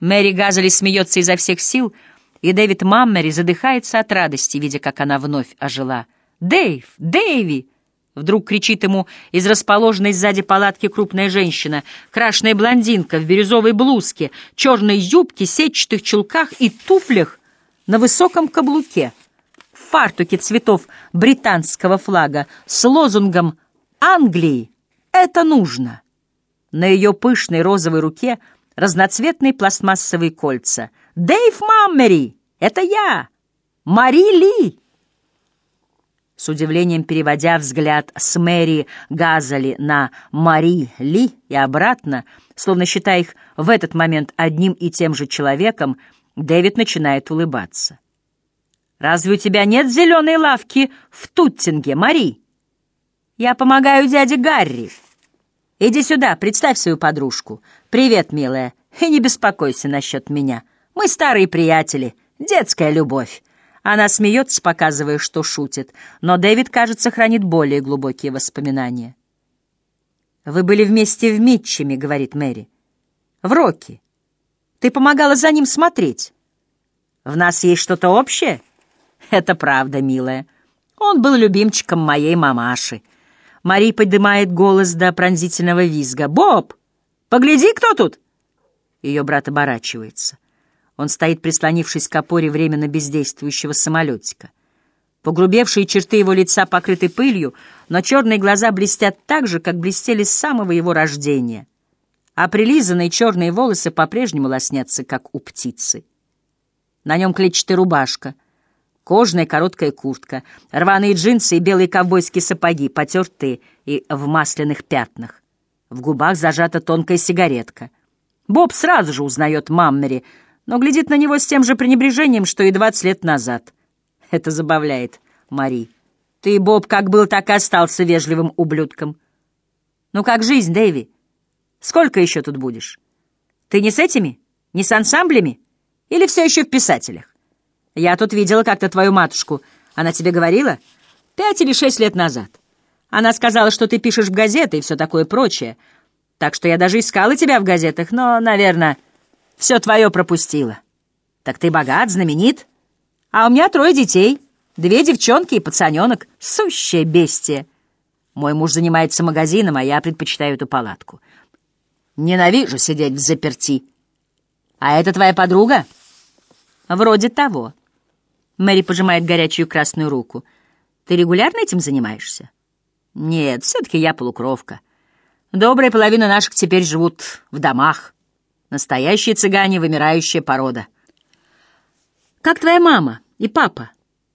Мэри Газели смеется изо всех сил, и Дэвид Маммери задыхается от радости, видя, как она вновь ожила. «Дэйв! Дэйви!» Вдруг кричит ему из расположенной сзади палатки крупная женщина, крашеная блондинка в бирюзовой блузке, черной юбке, сетчатых чулках и туфлях на высоком каблуке, в фартуке цветов британского флага с лозунгом «Англии это нужно». На ее пышной розовой руке разноцветные пластмассовые кольца. «Дэйв Маммери! Это я! Мари Ли!» С удивлением переводя взгляд с Мэри Газали на Мари Ли и обратно, словно считая их в этот момент одним и тем же человеком, Дэвид начинает улыбаться. «Разве у тебя нет зеленой лавки в Туттинге, Мари?» «Я помогаю дяде Гарри. Иди сюда, представь свою подружку. Привет, милая, и не беспокойся насчет меня. Мы старые приятели, детская любовь. Она смеется, показывая, что шутит, но Дэвид, кажется, хранит более глубокие воспоминания. «Вы были вместе в Митчеме», — говорит Мэри. «В Роке. Ты помогала за ним смотреть. В нас есть что-то общее?» «Это правда, милая. Он был любимчиком моей мамаши». Мари поднимает голос до пронзительного визга. «Боб, погляди, кто тут!» Ее брат оборачивается. Он стоит, прислонившись к опоре временно бездействующего самолетика. Погрубевшие черты его лица покрыты пылью, но черные глаза блестят так же, как блестели с самого его рождения, а прилизанные черные волосы по-прежнему лоснятся, как у птицы. На нем клетчатая рубашка, кожаная короткая куртка, рваные джинсы и белые ковбойские сапоги, потертые и в масляных пятнах. В губах зажата тонкая сигаретка. Боб сразу же узнает Маммери — но глядит на него с тем же пренебрежением, что и двадцать лет назад. Это забавляет Мари. Ты, Боб, как был, так и остался вежливым ублюдком. Ну как жизнь, Дэви? Сколько еще тут будешь? Ты не с этими? Не с ансамблями? Или все еще в писателях? Я тут видела как-то твою матушку. Она тебе говорила? Пять или шесть лет назад. Она сказала, что ты пишешь в газеты и все такое прочее. Так что я даже искала тебя в газетах, но, наверное, все твое пропустила. Так ты богат, знаменит. А у меня трое детей. Две девчонки и пацаненок. Сущее бестие. Мой муж занимается магазином, а я предпочитаю эту палатку. Ненавижу сидеть в заперти. А это твоя подруга? Вроде того. Мэри пожимает горячую красную руку. Ты регулярно этим занимаешься? Нет, все-таки я полукровка. Добрая половина наших теперь живут в домах. Настоящие цыгане — вымирающая порода. «Как твоя мама и папа?»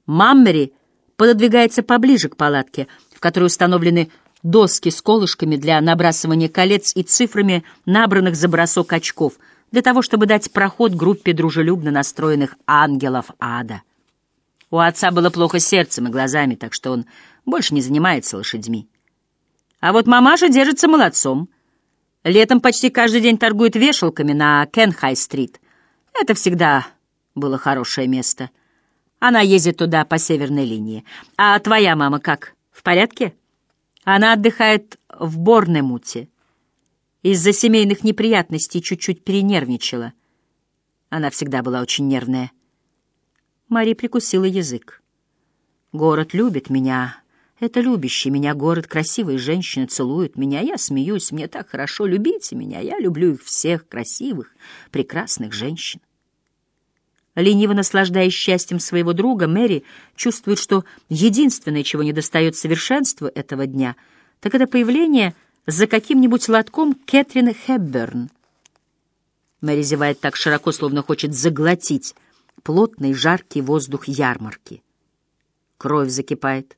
Маммери пододвигается поближе к палатке, в которой установлены доски с колышками для набрасывания колец и цифрами, набранных за бросок очков, для того, чтобы дать проход группе дружелюбно настроенных ангелов ада. У отца было плохо сердцем и глазами, так что он больше не занимается лошадьми. А вот мамаша держится молодцом — Летом почти каждый день торгует вешалками на Кенхай-стрит. Это всегда было хорошее место. Она ездит туда по северной линии. А твоя мама как, в порядке? Она отдыхает в Борнемуте. Из-за семейных неприятностей чуть-чуть перенервничала. Она всегда была очень нервная. Мари прикусила язык. «Город любит меня, это любящий меня город, красивые женщины целуют меня, я смеюсь, мне так хорошо, любите меня, я люблю их всех, красивых, прекрасных женщин. Лениво наслаждаясь счастьем своего друга, Мэри чувствует, что единственное, чего недостает совершенству этого дня, так это появление за каким-нибудь лотком Кэтрин Хэбберн. Мэри зевает так широко, словно хочет заглотить плотный жаркий воздух ярмарки. Кровь закипает.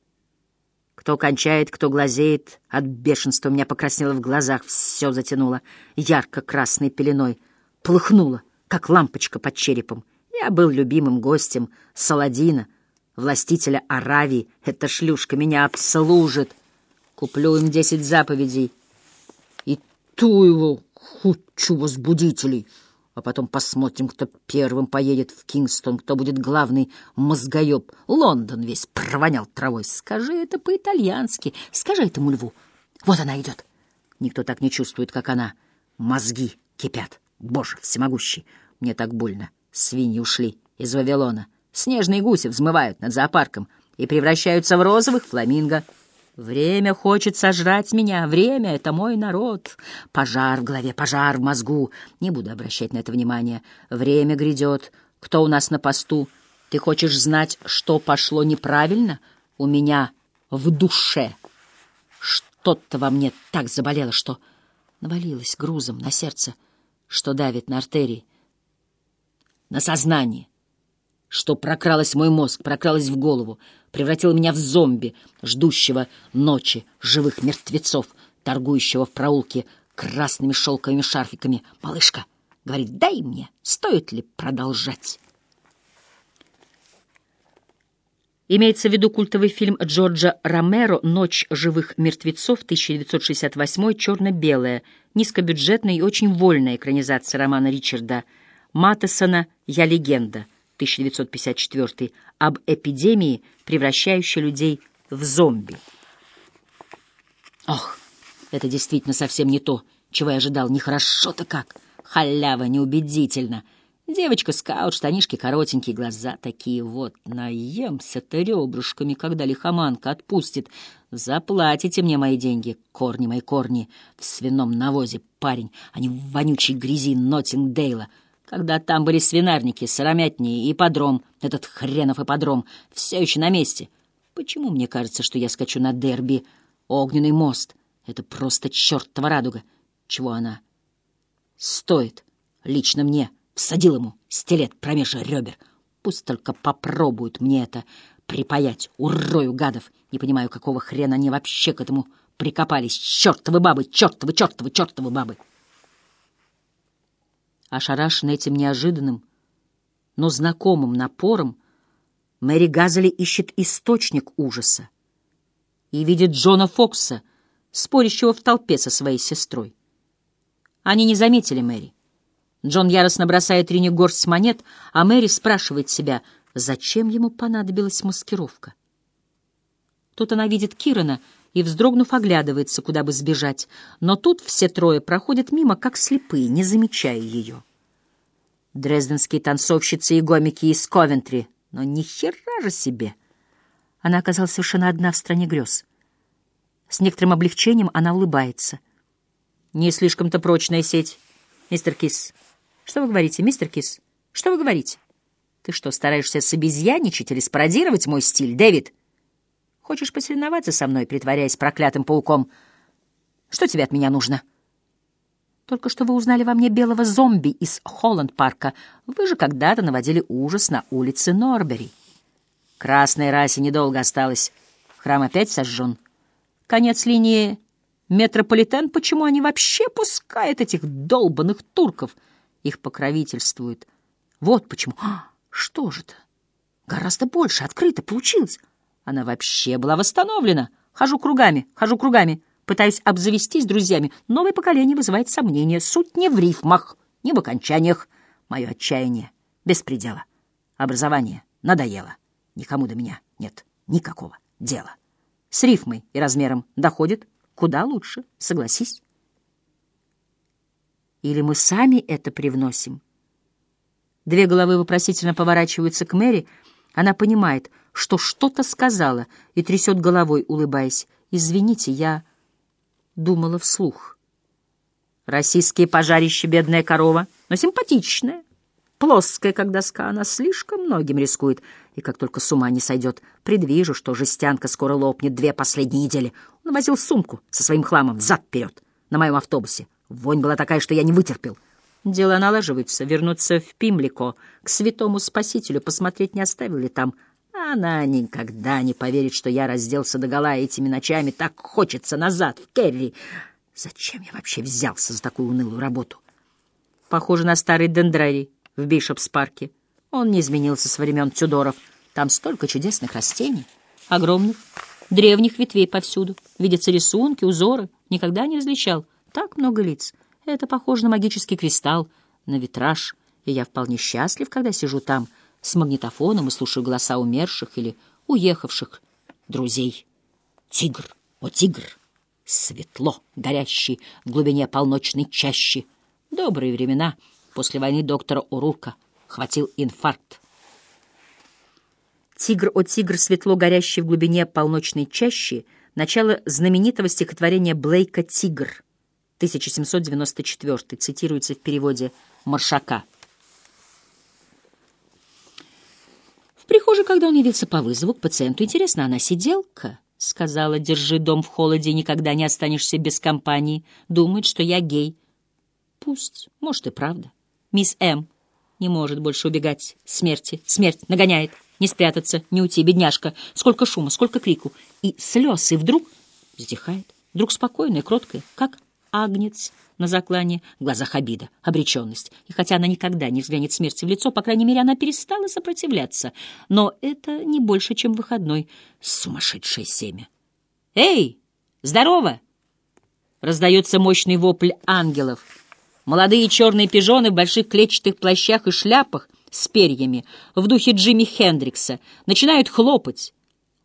Кто кончает, кто глазеет. От бешенства у меня покраснело в глазах, все затянуло ярко-красной пеленой. Плыхнуло, как лампочка под черепом. Я был любимым гостем Саладина, властителя Аравии. Эта шлюшка меня обслужит. Куплю им десять заповедей. И ту его кучу возбудителей — а потом посмотрим, кто первым поедет в Кингстон, кто будет главный мозгоеб. Лондон весь провонял травой. Скажи это по-итальянски. Скажи этому льву. Вот она идет. Никто так не чувствует, как она. Мозги кипят. Боже всемогущий, мне так больно. Свиньи ушли из Вавилона. Снежные гуси взмывают над зоопарком и превращаются в розовых фламинго. Время хочет сожрать меня, время — это мой народ. Пожар в голове, пожар в мозгу. Не буду обращать на это внимание. Время грядет. Кто у нас на посту? Ты хочешь знать, что пошло неправильно? У меня в душе. Что-то во мне так заболело, что навалилось грузом на сердце, что давит на артерии, на сознание что прокралась в мой мозг, прокралась в голову, превратила меня в зомби, ждущего ночи живых мертвецов, торгующего в проулке красными шелковыми шарфиками. «Малышка!» — говорит, «дай мне, стоит ли продолжать?» Имеется в виду культовый фильм Джорджа Ромеро «Ночь живых мертвецов» 1968 черно-белая, низкобюджетная и очень вольная экранизация романа Ричарда Маттесона «Я легенда». 1954 об эпидемии, превращающей людей в зомби. Ох, это действительно совсем не то, чего я ожидал. Нехорошо-то как. Халява, неубедительно. Девочка-скаут, штанишки коротенькие, глаза такие вот. Наемся-то ребрышками, когда лихоманка отпустит. Заплатите мне мои деньги, корни мои корни, в свином навозе, парень, а не в вонючей грязи Ноттингдейла когда там были свинарники, сыромятни и подром, этот хренов ипподром, все еще на месте. Почему мне кажется, что я скачу на дерби? Огненный мост — это просто чертова радуга. Чего она стоит? Лично мне всадил ему стилет промеж ребер. Пусть только попробуют мне это припаять, урою гадов. Не понимаю, какого хрена они вообще к этому прикопались. Чертовы бабы, чертовы, чертовы, чертовы бабы. Ошарашенная этим неожиданным, но знакомым напором, Мэри Газели ищет источник ужаса и видит Джона Фокса, спорящего в толпе со своей сестрой. Они не заметили Мэри. Джон яростно бросает Рине горсть монет, а Мэри спрашивает себя, зачем ему понадобилась маскировка. Тут она видит Кирана и, вздрогнув, оглядывается, куда бы сбежать, но тут все трое проходят мимо, как слепые, не замечая ее. Дрезденские танцовщицы и гомики из Ковентри, но ни хера же себе! Она оказалась совершенно одна в стране грез. С некоторым облегчением она улыбается. «Не слишком-то прочная сеть, мистер Кис. Что вы говорите, мистер Кис? Что вы говорите? Ты что, стараешься собезьяничать или спародировать мой стиль, Дэвид?» Хочешь посоревноваться со мной, притворяясь проклятым пауком? Что тебе от меня нужно? Только что вы узнали во мне белого зомби из Холланд-парка. Вы же когда-то наводили ужас на улице Норбери. Красной расе недолго осталось. Храм опять сожжен. Конец линии метрополитен. Почему они вообще пускают этих долбанных турков? Их покровительствуют. Вот почему. А, что же это? Гораздо больше. Открыто получилось. Она вообще была восстановлена. Хожу кругами, хожу кругами, пытаюсь обзавестись друзьями. Новое поколение вызывает сомнения. Суть не в рифмах, не в окончаниях. Мое отчаяние без предела. Образование надоело. Никому до меня нет никакого дела. С рифмой и размером доходит куда лучше, согласись. Или мы сами это привносим? Две головы вопросительно поворачиваются к Мэри. Она понимает — что что-то сказала и трясет головой, улыбаясь. «Извините, я думала вслух». Российские пожарища, бедная корова, но симпатичная. Плоская, как доска, она слишком многим рискует. И как только с ума не сойдет, предвижу, что жестянка скоро лопнет две последние недели. Он возил сумку со своим хламом взад-вперед на моем автобусе. Вонь была такая, что я не вытерпел. Дела налаживаются. Вернуться в Пимлико, к святому спасителю, посмотреть, не оставил ли там она никогда не поверит, что я разделся догола этими ночами. Так хочется назад, в Керри. Зачем я вообще взялся за такую унылую работу? Похоже на старый дендрарий в Бишопс-парке. Он не изменился со времен Тюдоров. Там столько чудесных растений, огромных, древних ветвей повсюду. Видятся рисунки, узоры. Никогда не различал. Так много лиц. Это похоже на магический кристалл, на витраж. И я вполне счастлив, когда сижу там — с магнитофоном и слушаю голоса умерших или уехавших друзей. Тигр, о тигр, светло, горящий в глубине полночной чащи. Добрые времена — После войны доктора Урука хватил инфаркт. «Тигр о тигр, светло горящий в глубине полночной чащи» — начало знаменитого стихотворения Блейка «Тигр» 1794, цитируется в переводе Маршака. В прихожей, когда он явился по вызову к пациенту, интересно, она сиделка? — сказала, держи дом в холоде никогда не останешься без компании. Думает, что я гей. Пусть, может и правда. Мисс М. не может больше убегать смерти. Смерть нагоняет. Не спрятаться, не уйти, бедняжка. Сколько шума, сколько крику. И слез, и вдруг затихает. Вдруг спокойная, кроткая, как агнец на заклане, в глазах обида, обреченность. И хотя она никогда не взглянет смерти в лицо, по крайней мере, она перестала сопротивляться. Но это не больше, чем выходной. Сумасшедшее семя. «Эй, здорово!» Раздается мощный вопль ангелов. Молодые черные пижоны в больших клетчатых плащах и шляпах с перьями в духе Джимми Хендрикса начинают хлопать,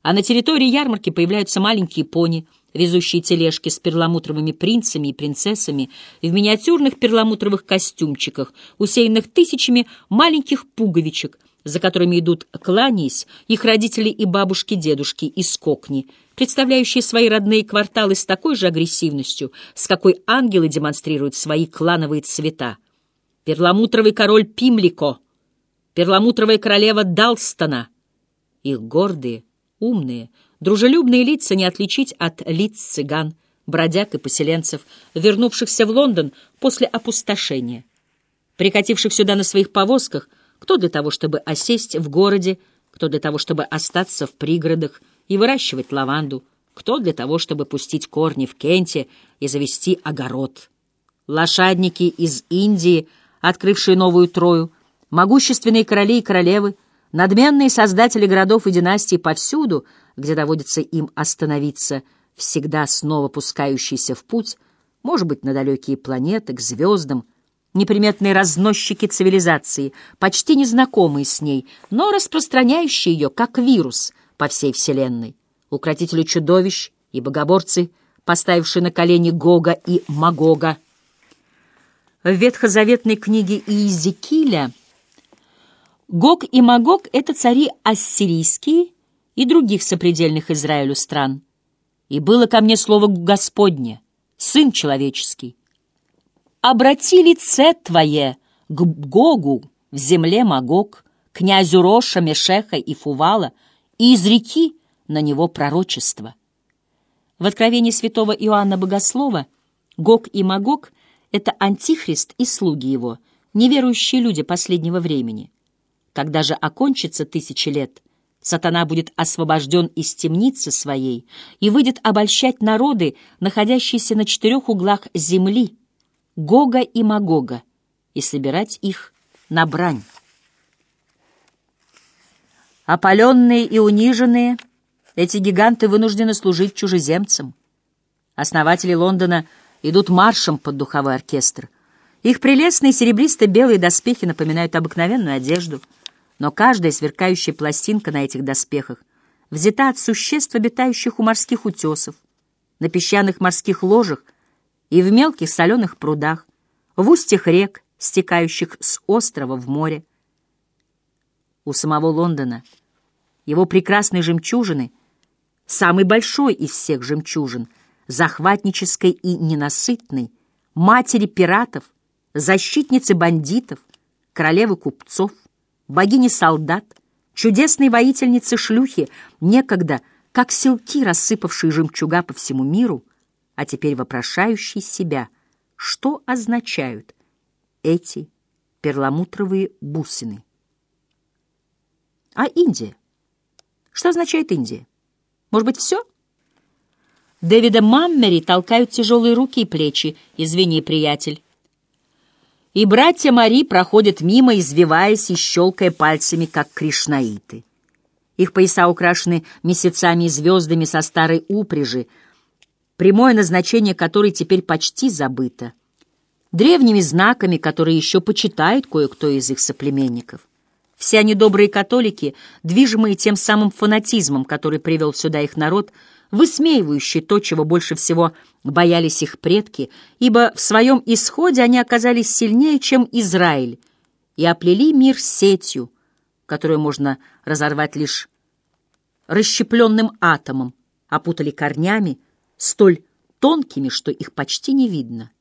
а на территории ярмарки появляются маленькие пони — везущие тележки с перламутровыми принцами и принцессами в миниатюрных перламутровых костюмчиках, усеянных тысячами маленьких пуговичек, за которыми идут, кланяясь, их родители и бабушки-дедушки из Кокни, представляющие свои родные кварталы с такой же агрессивностью, с какой ангелы демонстрируют свои клановые цвета. Перламутровый король Пимлико, перламутровая королева Далстона, их гордые, умные, Дружелюбные лица не отличить от лиц цыган, бродяг и поселенцев, вернувшихся в Лондон после опустошения, прикативших сюда на своих повозках, кто для того, чтобы осесть в городе, кто для того, чтобы остаться в пригородах и выращивать лаванду, кто для того, чтобы пустить корни в Кенте и завести огород. Лошадники из Индии, открывшие новую Трою, могущественные короли и королевы, надменные создатели городов и династий повсюду — где доводится им остановиться, всегда снова пускающийся в путь, может быть, на далекие планеты, к звездам, неприметные разносчики цивилизации, почти незнакомые с ней, но распространяющие ее, как вирус, по всей Вселенной, укротители чудовищ и богоборцы, поставившие на колени Гога и Магога. В ветхозаветной книге Иезекииля Гог и Магог — это цари ассирийские и других сопредельных Израилю стран. И было ко мне слово Господне, Сын человеческий. Обрати лице твое к Гогу в земле Магог, князю Роша, Мешеха и Фувала, и изреки на него пророчество. В откровении святого Иоанна Богослова Гог и Магог — это антихрист и слуги его, неверующие люди последнего времени. Когда же окончится тысячи лет — Сатана будет освобожден из темницы своей и выйдет обольщать народы, находящиеся на четырех углах земли, Гога и Магога, и собирать их на брань. Опаленные и униженные, эти гиганты вынуждены служить чужеземцам. Основатели Лондона идут маршем под духовой оркестр. Их прелестные серебристо-белые доспехи напоминают обыкновенную одежду — но каждая сверкающая пластинка на этих доспехах взята от существ, обитающих у морских утесов, на песчаных морских ложах и в мелких соленых прудах, в устьях рек, стекающих с острова в море. У самого Лондона его прекрасной жемчужины, самый большой из всех жемчужин, захватнической и ненасытной, матери пиратов, защитницы бандитов, королевы купцов — богини-солдат, чудесной воительницы-шлюхи, некогда, как селки, рассыпавшие жемчуга по всему миру, а теперь вопрошающие себя, что означают эти перламутровые бусины. А Индия? Что означает Индия? Может быть, все? Дэвида Маммери толкают тяжелые руки и плечи. Извини, приятель и братья Мари проходят мимо, извиваясь и щелкая пальцами, как кришнаиты. Их пояса украшены месяцами и звездами со старой упряжи, прямое назначение которой теперь почти забыто, древними знаками, которые еще почитает кое-кто из их соплеменников. Все они добрые католики, движимые тем самым фанатизмом, который привел сюда их народ, высмеивающий то, чего больше всего боялись их предки, ибо в своем исходе они оказались сильнее, чем Израиль, и оплели мир сетью, которую можно разорвать лишь расщепленным атомом, опутали корнями, столь тонкими, что их почти не видно.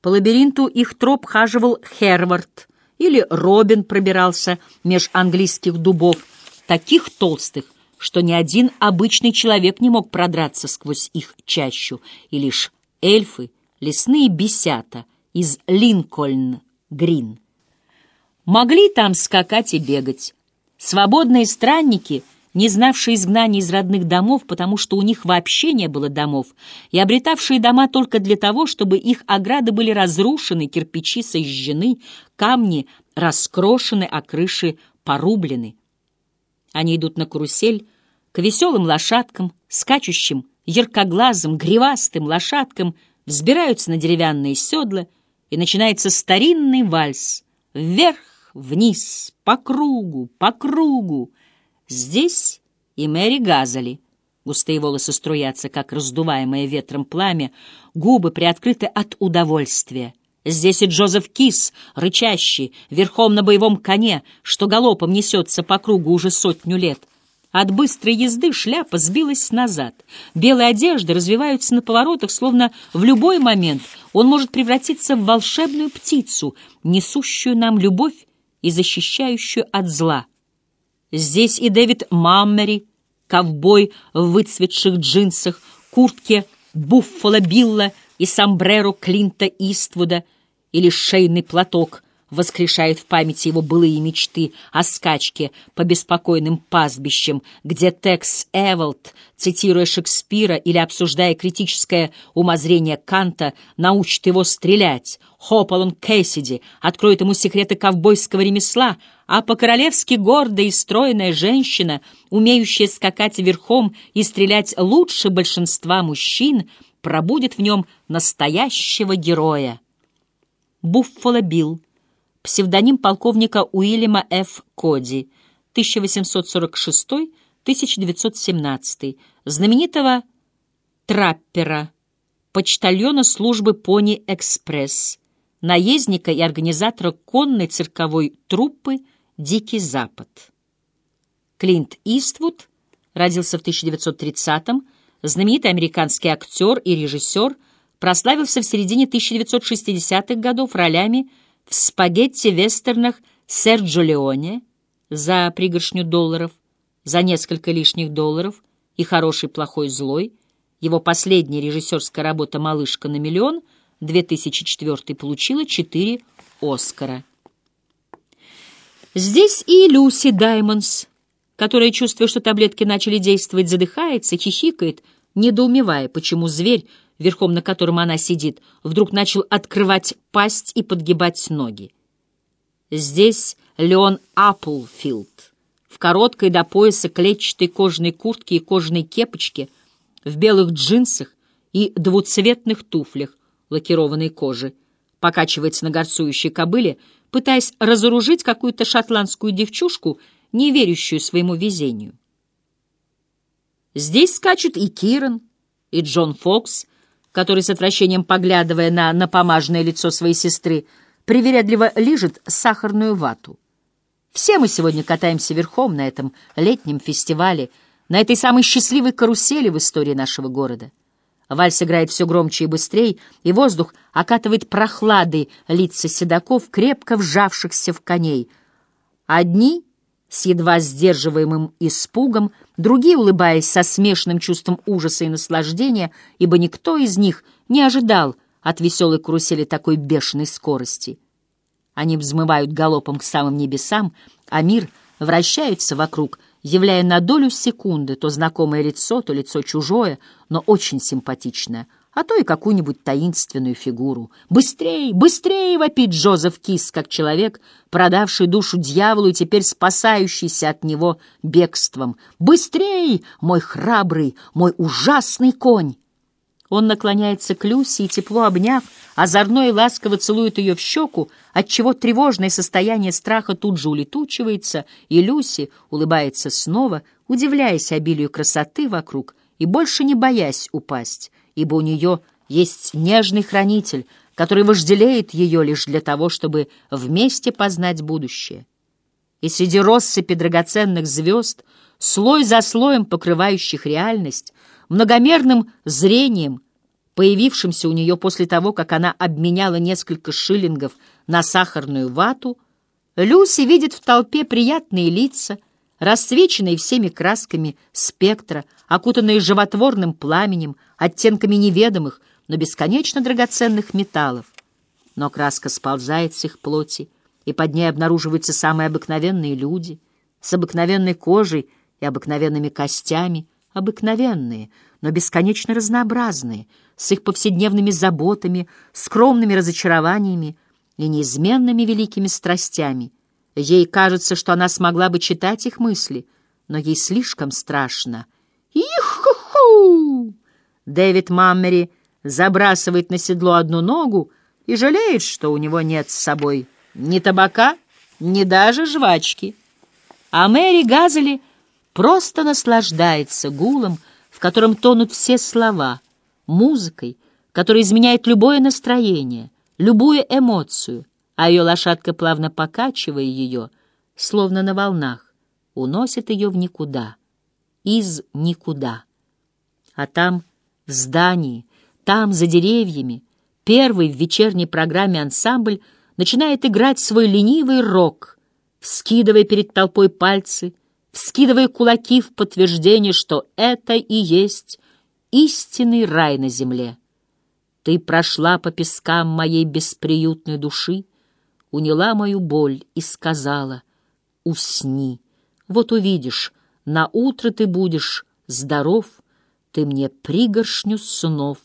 По лабиринту их троп хаживал Хервард, или Робин пробирался меж английских дубов, таких толстых, что ни один обычный человек не мог продраться сквозь их чащу, и лишь эльфы, лесные бесята из Линкольн-Грин. Могли там скакать и бегать. Свободные странники — не знавшие изгнания из родных домов, потому что у них вообще не было домов, и обретавшие дома только для того, чтобы их ограды были разрушены, кирпичи сожжены, камни раскрошены, а крыши порублены. Они идут на карусель к веселым лошадкам, скачущим, яркоглазым, гривастым лошадкам, взбираются на деревянные седла, и начинается старинный вальс. Вверх, вниз, по кругу, по кругу, Здесь и Мэри Газали. Густые волосы струятся, как раздуваемое ветром пламя, губы приоткрыты от удовольствия. Здесь и Джозеф Кис, рычащий, верхом на боевом коне, что галопом несется по кругу уже сотню лет. От быстрой езды шляпа сбилась назад. Белые одежды развиваются на поворотах, словно в любой момент он может превратиться в волшебную птицу, несущую нам любовь и защищающую от зла. Здесь и Дэвид Маммери, ковбой в выцветших джинсах, куртке Буффало Билла и сомбреро Клинта Иствуда или шейный платок — воскрешает в памяти его былые мечты о скачке по беспокойным пастбищам, где Текс Эволд, цитируя Шекспира или обсуждая критическое умозрение Канта, научит его стрелять. Хополон Кэссиди откроет ему секреты ковбойского ремесла, а по-королевски гордая и стройная женщина, умеющая скакать верхом и стрелять лучше большинства мужчин, пробудет в нем настоящего героя. Буффало Билл, псевдоним полковника Уильяма Ф. Коди, 1846-1917, знаменитого траппера, почтальона службы «Пони Экспресс», наездника и организатора конной цирковой труппы «Дикий Запад». Клинт Иствуд родился в 1930-м, знаменитый американский актер и режиссер, прославился в середине 1960-х годов ролями в спагетти-вестернах Серджо Леоне за пригоршню долларов, за несколько лишних долларов и «Хороший, плохой, злой», его последняя режиссерская работа «Малышка на миллион» 2004 получила четыре «Оскара». Здесь и Люси Даймонс, которая, чувствуя, что таблетки начали действовать, задыхается, хихикает, недоумевая, почему зверь, верхом на котором она сидит, вдруг начал открывать пасть и подгибать ноги. Здесь Леон Апплфилд в короткой до пояса клетчатой кожаной куртке и кожаной кепочке, в белых джинсах и двуцветных туфлях лакированной кожи, покачивается на горцующей кобыле, пытаясь разоружить какую-то шотландскую девчушку, не верящую своему везению. Здесь скачут и Киран, и Джон Фокс, который с отвращением, поглядывая на напомаженное лицо своей сестры, привередливо лижет сахарную вату. Все мы сегодня катаемся верхом на этом летнем фестивале, на этой самой счастливой карусели в истории нашего города. Вальс играет все громче и быстрее, и воздух окатывает прохладой лица седаков, крепко вжавшихся в коней. Одни с едва сдерживаемым испугом, другие, улыбаясь со смешанным чувством ужаса и наслаждения, ибо никто из них не ожидал от веселой карусели такой бешеной скорости. Они взмывают галопом к самым небесам, а мир вращается вокруг — являя на долю секунды то знакомое лицо, то лицо чужое, но очень симпатичное, а то и какую-нибудь таинственную фигуру. «Быстрей! Быстрей!» — вопит Джозеф Кис, как человек, продавший душу дьяволу и теперь спасающийся от него бегством. «Быстрей, мой храбрый, мой ужасный конь!» Он наклоняется к Люси и, тепло обняв, озорно и ласково целует ее в щеку, отчего тревожное состояние страха тут же улетучивается, и Люси улыбается снова, удивляясь обилию красоты вокруг и больше не боясь упасть, ибо у нее есть нежный хранитель, который вожделеет ее лишь для того, чтобы вместе познать будущее. И среди россыпи драгоценных звезд, слой за слоем покрывающих реальность, многомерным зрением, появившимся у нее после того, как она обменяла несколько шиллингов на сахарную вату, Люси видит в толпе приятные лица, расцвеченные всеми красками спектра, окутанные животворным пламенем, оттенками неведомых, но бесконечно драгоценных металлов. Но краска сползает с их плоти, и под ней обнаруживаются самые обыкновенные люди с обыкновенной кожей и обыкновенными костями, обыкновенные, но бесконечно разнообразные, с их повседневными заботами, скромными разочарованиями и неизменными великими страстями. Ей кажется, что она смогла бы читать их мысли, но ей слишком страшно. «Их-ху-ху!» Дэвид Маммери забрасывает на седло одну ногу и жалеет, что у него нет с собой ни табака, ни даже жвачки. А Мэри Газели просто наслаждается гулом, в котором тонут все слова, музыкой, которая изменяет любое настроение, любую эмоцию, а ее лошадка, плавно покачивая ее, словно на волнах, уносит ее в никуда, из никуда. А там, в здании, там, за деревьями, первый в вечерней программе ансамбль начинает играть свой ленивый рок, вскидывая перед толпой пальцы, вскидывая кулаки в подтверждение, что это и есть истинный рай на земле. Ты прошла по пескам моей бесприютной души, уняла мою боль и сказала «Усни, вот увидишь, на утро ты будешь здоров, ты мне пригоршню снов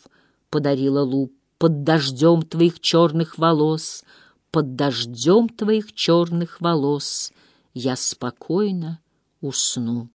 подарила луп под дождем твоих черных волос, под дождем твоих черных волос я спокойно усну.